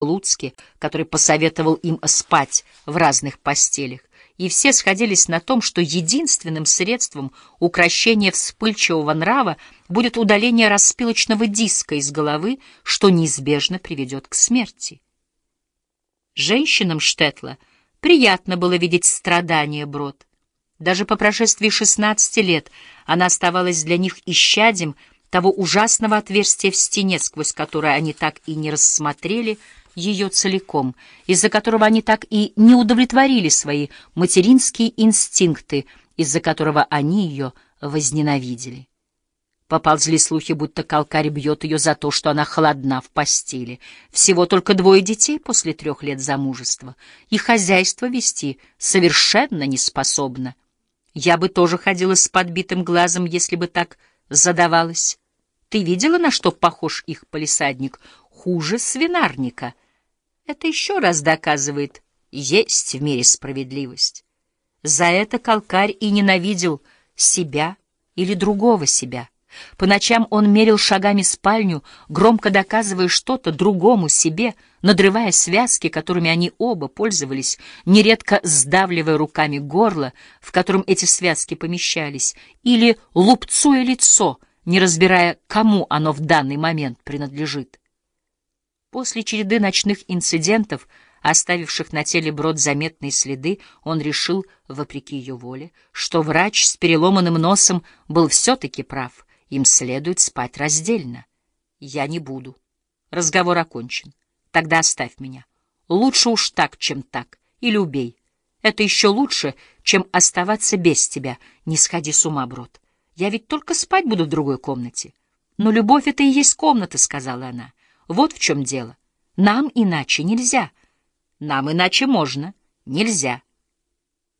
Луцке, который посоветовал им спать в разных постелях, и все сходились на том, что единственным средством укрощения вспыльчивого нрава будет удаление распилочного диска из головы, что неизбежно приведет к смерти. Женщинам Штетла приятно было видеть страдания Брод. Даже по прошествии 16 лет она оставалась для них исчадием того ужасного отверстия в стене, сквозь которое они так и не рассмотрели ее целиком, из-за которого они так и не удовлетворили свои материнские инстинкты, из-за которого они ее возненавидели. Поползли слухи, будто Калкарь бьет ее за то, что она холодна в постели. Всего только двое детей после трех лет замужества, и хозяйство вести совершенно не способна. Я бы тоже ходила с подбитым глазом, если бы так задавалась. Ты видела, на что похож их полисадник? Хуже свинарника — это еще раз доказывает, есть в мире справедливость. За это Калкарь и ненавидел себя или другого себя. По ночам он мерил шагами спальню, громко доказывая что-то другому себе, надрывая связки, которыми они оба пользовались, нередко сдавливая руками горло, в котором эти связки помещались, или лупцуя лицо, не разбирая, кому оно в данный момент принадлежит. После череды ночных инцидентов, оставивших на теле Брод заметные следы, он решил, вопреки ее воле, что врач с переломанным носом был все-таки прав, им следует спать раздельно. Я не буду. Разговор окончен. Тогда оставь меня. Лучше уж так, чем так. Или убей. Это еще лучше, чем оставаться без тебя. Не сходи с ума, Брод. Я ведь только спать буду в другой комнате. Но любовь — это и есть комната, — сказала она. Вот в чем дело. Нам иначе нельзя. Нам иначе можно. Нельзя.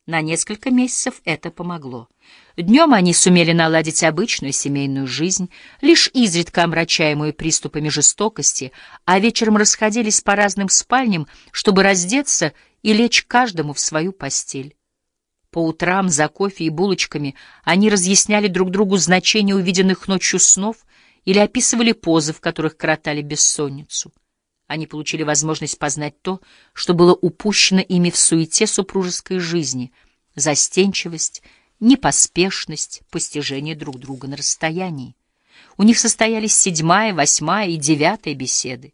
На несколько месяцев это помогло. Днем они сумели наладить обычную семейную жизнь, лишь изредка омрачаемую приступами жестокости, а вечером расходились по разным спальням, чтобы раздеться и лечь каждому в свою постель. По утрам за кофе и булочками они разъясняли друг другу значение увиденных ночью снов или описывали позы, в которых коротали бессонницу. Они получили возможность познать то, что было упущено ими в суете супружеской жизни — застенчивость, непоспешность, постижение друг друга на расстоянии. У них состоялись седьмая, восьмая и девятая беседы.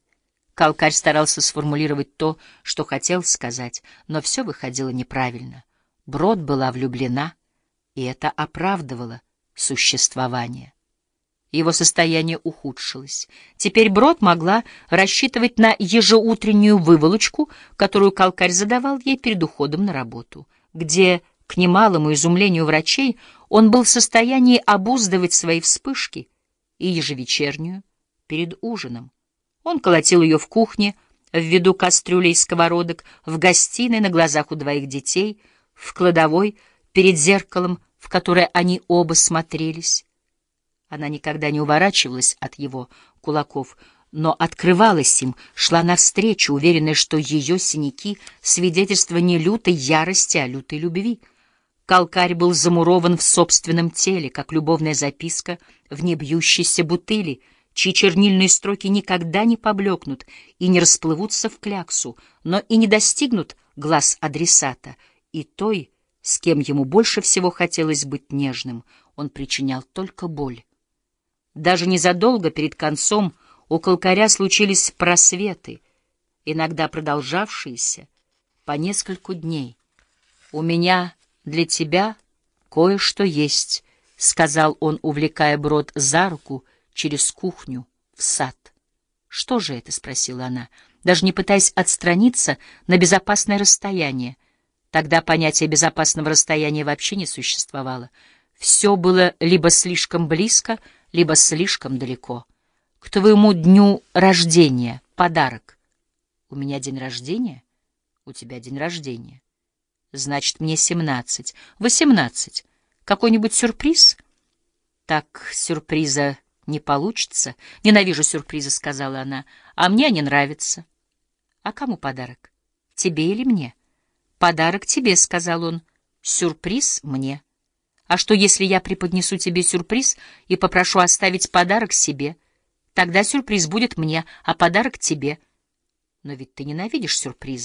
Калкарь старался сформулировать то, что хотел сказать, но все выходило неправильно. Брод была влюблена, и это оправдывало существование. Его состояние ухудшилось. Теперь Брод могла рассчитывать на ежеутреннюю выволочку, которую Калкарь задавал ей перед уходом на работу, где, к немалому изумлению врачей, он был в состоянии обуздывать свои вспышки, и ежевечернюю перед ужином. Он колотил ее в кухне, в виду кастрюлей и сковородок, в гостиной на глазах у двоих детей, в кладовой, перед зеркалом, в которое они оба смотрелись. Она никогда не уворачивалась от его кулаков, но открывалась им, шла навстречу, уверенная, что ее синяки — свидетельство не лютой ярости, а лютой любви. Калкарь был замурован в собственном теле, как любовная записка в небьющейся бутыли, чьи чернильные строки никогда не поблекнут и не расплывутся в кляксу, но и не достигнут глаз адресата, и той, с кем ему больше всего хотелось быть нежным, он причинял только боль. Даже незадолго перед концом у колкаря случились просветы, иногда продолжавшиеся по нескольку дней. «У меня для тебя кое-что есть», — сказал он, увлекая Брод за руку через кухню в сад. «Что же это?» — спросила она, даже не пытаясь отстраниться на безопасное расстояние. Тогда понятие безопасного расстояния вообще не существовало. Все было либо слишком близко, либо слишком далеко. К твоему дню рождения подарок. У меня день рождения? У тебя день рождения. Значит, мне семнадцать. Восемнадцать. Какой-нибудь сюрприз? Так сюрприза не получится. Ненавижу сюрпризы, сказала она. А мне они нравятся. А кому подарок? Тебе или мне? Подарок тебе, сказал он. Сюрприз мне. А что, если я преподнесу тебе сюрприз и попрошу оставить подарок себе? Тогда сюрприз будет мне, а подарок тебе. Но ведь ты ненавидишь сюрпризы.